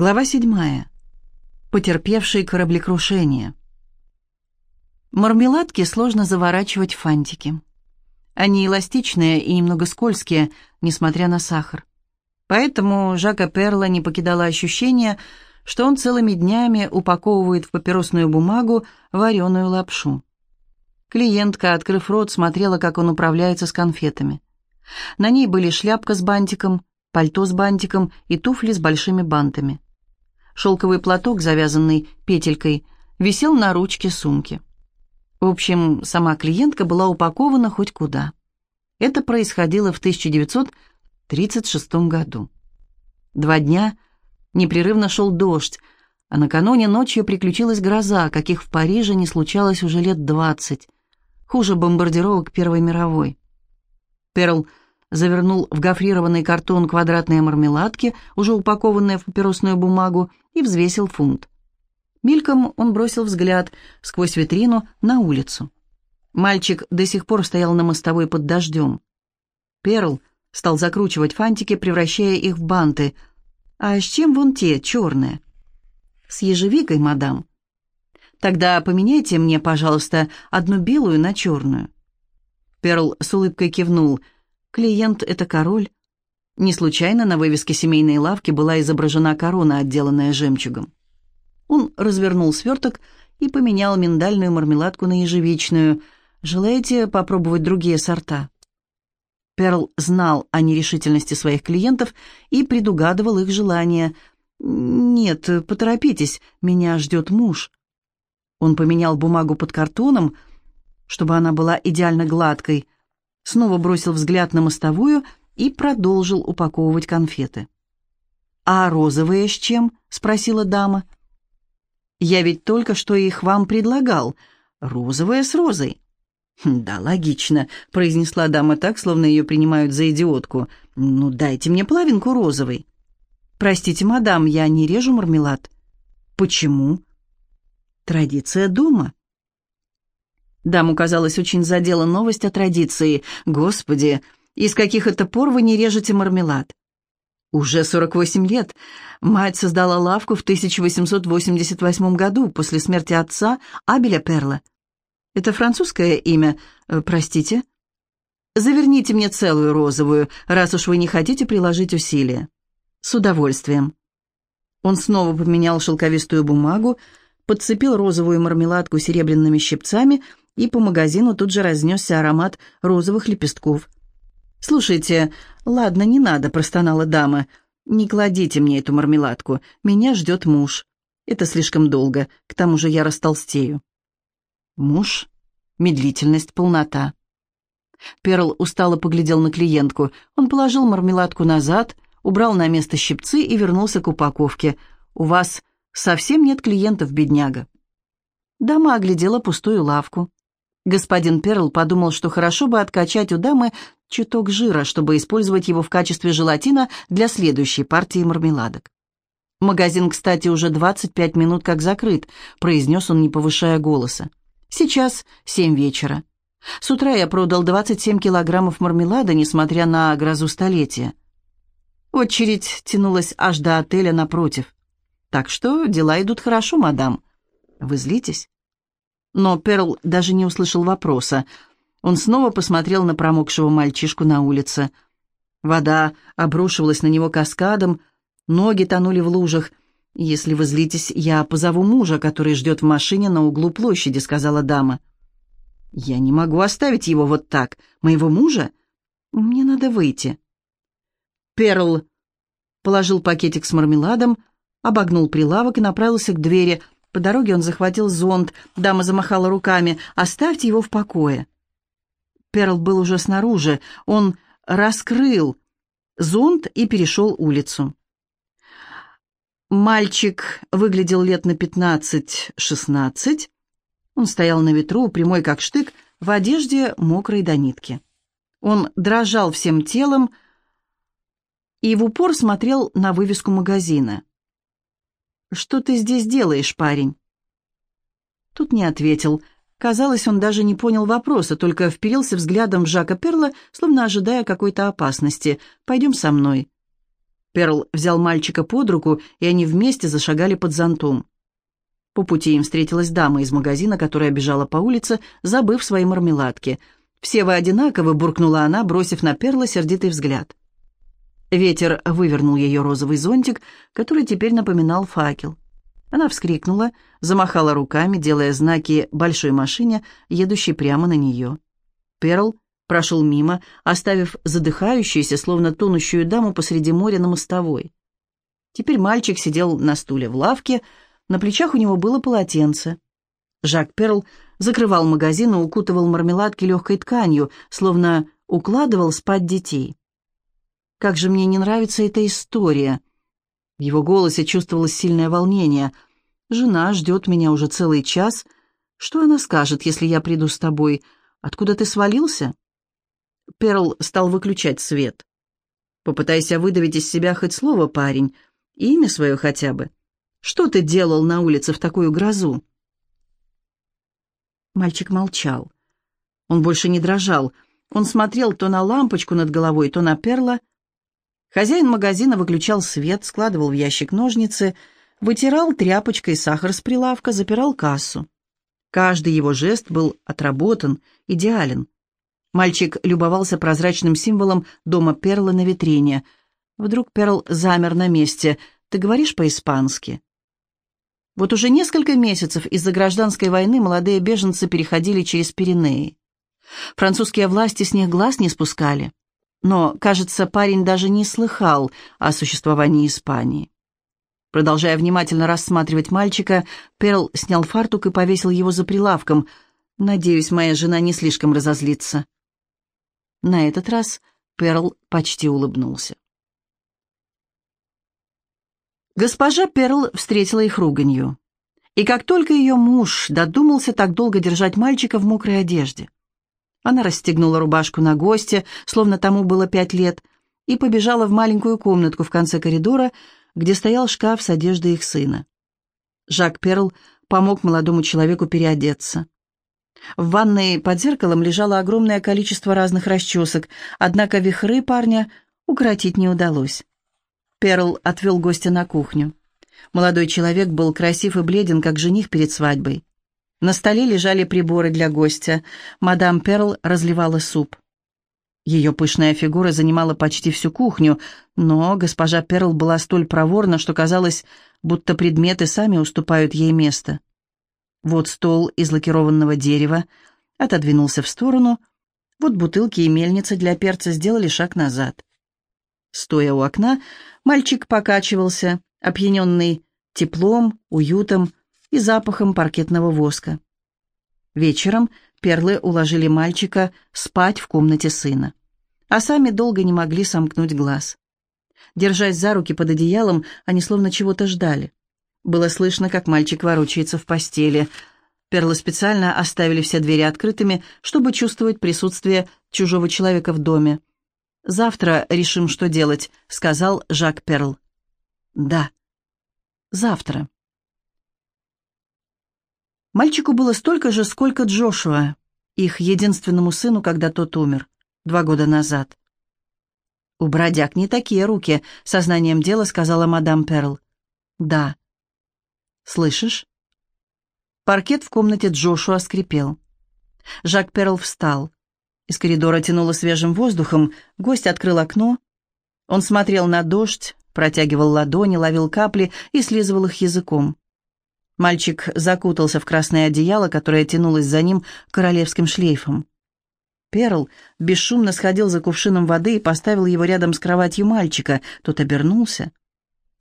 Глава седьмая. Потерпевший кораблекрушение. Мармеладки сложно заворачивать в фантики. Они эластичные и немного скользкие, несмотря на сахар. Поэтому Жака Перла не покидало ощущение, что он целыми днями упаковывает в папиросную бумагу вареную лапшу. Клиентка, открыв рот, смотрела, как он управляется с конфетами. На ней были шляпка с бантиком, пальто с бантиком и туфли с большими бантами. Шелковый платок, завязанный петелькой, висел на ручке сумки. В общем, сама клиентка была упакована хоть куда. Это происходило в 1936 году. Два дня непрерывно шел дождь, а накануне ночью приключилась гроза, каких в Париже не случалось уже лет двадцать. Хуже бомбардировок Первой мировой. Перл завернул в гофрированный картон квадратные мармеладки, уже упакованные в папиросную бумагу, и взвесил фунт. Мельком он бросил взгляд сквозь витрину на улицу. Мальчик до сих пор стоял на мостовой под дождем. Перл стал закручивать фантики, превращая их в банты. «А с чем вон те, черные?» «С ежевикой, мадам». «Тогда поменяйте мне, пожалуйста, одну белую на черную». Перл с улыбкой кивнул – Клиент — это король. Не случайно на вывеске семейной лавки была изображена корона, отделанная жемчугом. Он развернул сверток и поменял миндальную мармеладку на ежевичную. «Желаете попробовать другие сорта?» Перл знал о нерешительности своих клиентов и предугадывал их желания. «Нет, поторопитесь, меня ждет муж». Он поменял бумагу под картоном, чтобы она была идеально гладкой – снова бросил взгляд на мостовую и продолжил упаковывать конфеты. «А розовые с чем?» — спросила дама. «Я ведь только что их вам предлагал. Розовые с розой». «Хм, «Да, логично», — произнесла дама так, словно ее принимают за идиотку. «Ну, дайте мне половинку розовой». «Простите, мадам, я не режу мармелад». «Почему?» «Традиция дома». Даму казалось очень задела новость о традиции. «Господи, из каких это пор вы не режете мармелад?» Уже 48 лет. Мать создала лавку в 1888 году, после смерти отца Абеля Перла. Это французское имя, э, простите? Заверните мне целую розовую, раз уж вы не хотите приложить усилия. С удовольствием. Он снова поменял шелковистую бумагу, подцепил розовую мармеладку серебряными щипцами и по магазину тут же разнесся аромат розовых лепестков. «Слушайте, ладно, не надо», — простонала дама. «Не кладите мне эту мармеладку, меня ждет муж. Это слишком долго, к тому же я растолстею». Муж, медлительность, полнота. Перл устало поглядел на клиентку. Он положил мармеладку назад, убрал на место щипцы и вернулся к упаковке. «У вас совсем нет клиентов, бедняга». Дама оглядела пустую лавку. Господин Перл подумал, что хорошо бы откачать у дамы чуток жира, чтобы использовать его в качестве желатина для следующей партии мармеладок. «Магазин, кстати, уже 25 минут как закрыт», — произнес он, не повышая голоса. «Сейчас семь вечера. С утра я продал 27 килограммов мармелада, несмотря на грозу столетия. Очередь тянулась аж до отеля напротив. Так что дела идут хорошо, мадам. Вы злитесь?» Но Перл даже не услышал вопроса. Он снова посмотрел на промокшего мальчишку на улице. Вода обрушивалась на него каскадом, ноги тонули в лужах. «Если вы злитесь, я позову мужа, который ждет в машине на углу площади», — сказала дама. «Я не могу оставить его вот так. Моего мужа? Мне надо выйти». Перл положил пакетик с мармеладом, обогнул прилавок и направился к двери — по дороге он захватил зонт. Дама замахала руками. «Оставьте его в покое». Перл был уже снаружи. Он раскрыл зонт и перешел улицу. Мальчик выглядел лет на пятнадцать-шестнадцать. Он стоял на ветру, прямой как штык, в одежде мокрой до нитки. Он дрожал всем телом и в упор смотрел на вывеску магазина. «Что ты здесь делаешь, парень?» Тут не ответил. Казалось, он даже не понял вопроса, только вперился взглядом в Жака Перла, словно ожидая какой-то опасности. «Пойдем со мной». Перл взял мальчика под руку, и они вместе зашагали под зонтом. По пути им встретилась дама из магазина, которая бежала по улице, забыв свои мармеладки. «Все вы одинаковы», — буркнула она, бросив на Перла сердитый взгляд. Ветер вывернул ее розовый зонтик, который теперь напоминал факел. Она вскрикнула, замахала руками, делая знаки большой машине, едущей прямо на нее. Перл прошел мимо, оставив задыхающуюся, словно тонущую даму посреди моря на мостовой. Теперь мальчик сидел на стуле в лавке, на плечах у него было полотенце. Жак Перл закрывал магазин и укутывал мармеладки легкой тканью, словно укладывал спать детей. «Как же мне не нравится эта история!» В его голосе чувствовалось сильное волнение. «Жена ждет меня уже целый час. Что она скажет, если я приду с тобой? Откуда ты свалился?» Перл стал выключать свет. «Попытайся выдавить из себя хоть слово, парень. Имя свое хотя бы. Что ты делал на улице в такую грозу?» Мальчик молчал. Он больше не дрожал. Он смотрел то на лампочку над головой, то на Перла. Хозяин магазина выключал свет, складывал в ящик ножницы, вытирал тряпочкой сахар с прилавка, запирал кассу. Каждый его жест был отработан, идеален. Мальчик любовался прозрачным символом дома Перла на витрине. Вдруг Перл замер на месте. «Ты говоришь по-испански?» Вот уже несколько месяцев из-за гражданской войны молодые беженцы переходили через Пиренеи. Французские власти с них глаз не спускали. Но, кажется, парень даже не слыхал о существовании Испании. Продолжая внимательно рассматривать мальчика, Перл снял фартук и повесил его за прилавком. «Надеюсь, моя жена не слишком разозлится». На этот раз Перл почти улыбнулся. Госпожа Перл встретила их руганью. И как только ее муж додумался так долго держать мальчика в мокрой одежде. Она расстегнула рубашку на гостя, словно тому было пять лет, и побежала в маленькую комнатку в конце коридора, где стоял шкаф с одеждой их сына. Жак Перл помог молодому человеку переодеться. В ванной под зеркалом лежало огромное количество разных расчесок, однако вихры парня укоротить не удалось. Перл отвел гостя на кухню. Молодой человек был красив и бледен, как жених перед свадьбой. На столе лежали приборы для гостя. Мадам Перл разливала суп. Ее пышная фигура занимала почти всю кухню, но госпожа Перл была столь проворна, что казалось, будто предметы сами уступают ей место. Вот стол из лакированного дерева отодвинулся в сторону, вот бутылки и мельница для перца сделали шаг назад. Стоя у окна, мальчик покачивался, опьяненный теплом, уютом и запахом паркетного воска. Вечером перлы уложили мальчика спать в комнате сына, а сами долго не могли сомкнуть глаз. Держась за руки под одеялом, они словно чего-то ждали. Было слышно, как мальчик ворочается в постели. Перлы специально оставили все двери открытыми, чтобы чувствовать присутствие чужого человека в доме. «Завтра решим, что делать», — сказал Жак Перл. «Да, завтра». Мальчику было столько же, сколько Джошуа, их единственному сыну, когда тот умер, два года назад. «У бродяг не такие руки», — сознанием дела сказала мадам Перл. «Да, Слышишь?» Паркет в комнате Джошуа скрипел. Жак Перл встал. Из коридора тянуло свежим воздухом, гость открыл окно. Он смотрел на дождь, протягивал ладони, ловил капли и слизывал их языком. Мальчик закутался в красное одеяло, которое тянулось за ним королевским шлейфом. Перл бесшумно сходил за кувшином воды и поставил его рядом с кроватью мальчика. Тот обернулся.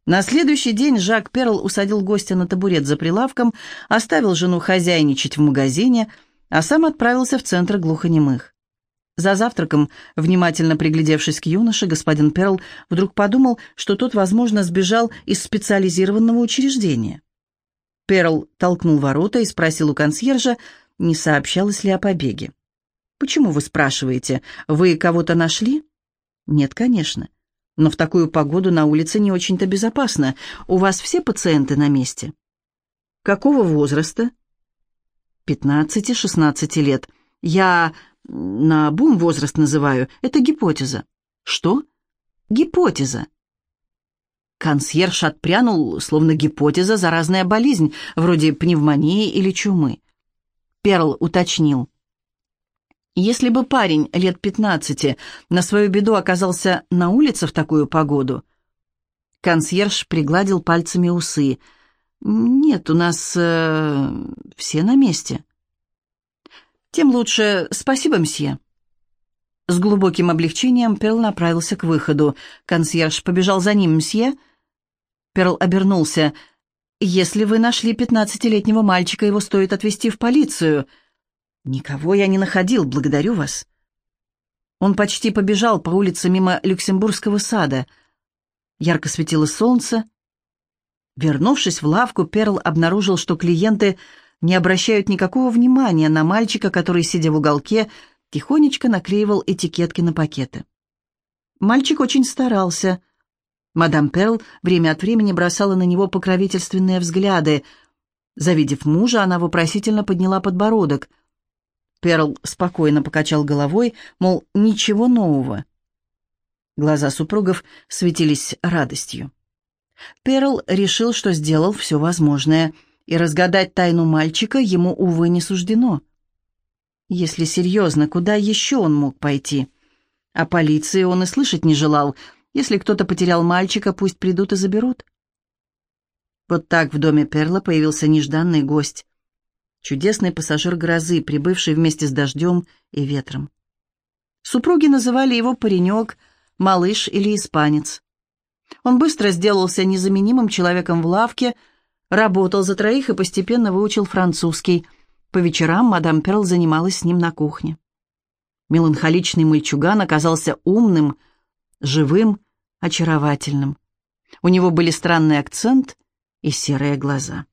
На следующий день Жак Перл усадил гостя на табурет за прилавком, оставил жену хозяйничать в магазине, а сам отправился в центр глухонемых. За завтраком, внимательно приглядевшись к юноше, господин Перл вдруг подумал, что тот, возможно, сбежал из специализированного учреждения. Перл толкнул ворота и спросил у консьержа, не сообщалось ли о побеге. «Почему вы спрашиваете? Вы кого-то нашли?» «Нет, конечно. Но в такую погоду на улице не очень-то безопасно. У вас все пациенты на месте? Какого возраста? Пятнадцати-шестнадцати лет. Я на бум возраст называю. Это гипотеза. Что? Гипотеза. Консьерж отпрянул, словно гипотеза заразная болезнь, вроде пневмонии или чумы. Перл уточнил. Если бы парень лет пятнадцати на свою беду оказался на улице в такую погоду... Консьерж пригладил пальцами усы. «Нет, у нас э, все на месте». «Тем лучше. Спасибо, мсье». С глубоким облегчением Перл направился к выходу. Консьерж побежал за ним. «Мсье?» Перл обернулся. «Если вы нашли пятнадцатилетнего мальчика, его стоит отвезти в полицию». «Никого я не находил, благодарю вас». Он почти побежал по улице мимо Люксембургского сада. Ярко светило солнце. Вернувшись в лавку, Перл обнаружил, что клиенты не обращают никакого внимания на мальчика, который, сидя в уголке, тихонечко наклеивал этикетки на пакеты. Мальчик очень старался. Мадам Перл время от времени бросала на него покровительственные взгляды. Завидев мужа, она вопросительно подняла подбородок. Перл спокойно покачал головой, мол, ничего нового. Глаза супругов светились радостью. Перл решил, что сделал все возможное, и разгадать тайну мальчика ему, увы, не суждено. Если серьезно, куда еще он мог пойти? О полиции он и слышать не желал. Если кто-то потерял мальчика, пусть придут и заберут. Вот так в доме Перла появился нежданный гость. Чудесный пассажир грозы, прибывший вместе с дождем и ветром. Супруги называли его паренек, малыш или испанец. Он быстро сделался незаменимым человеком в лавке, работал за троих и постепенно выучил французский – по вечерам мадам Перл занималась с ним на кухне. Меланхоличный мальчуган оказался умным, живым, очаровательным. У него были странный акцент и серые глаза.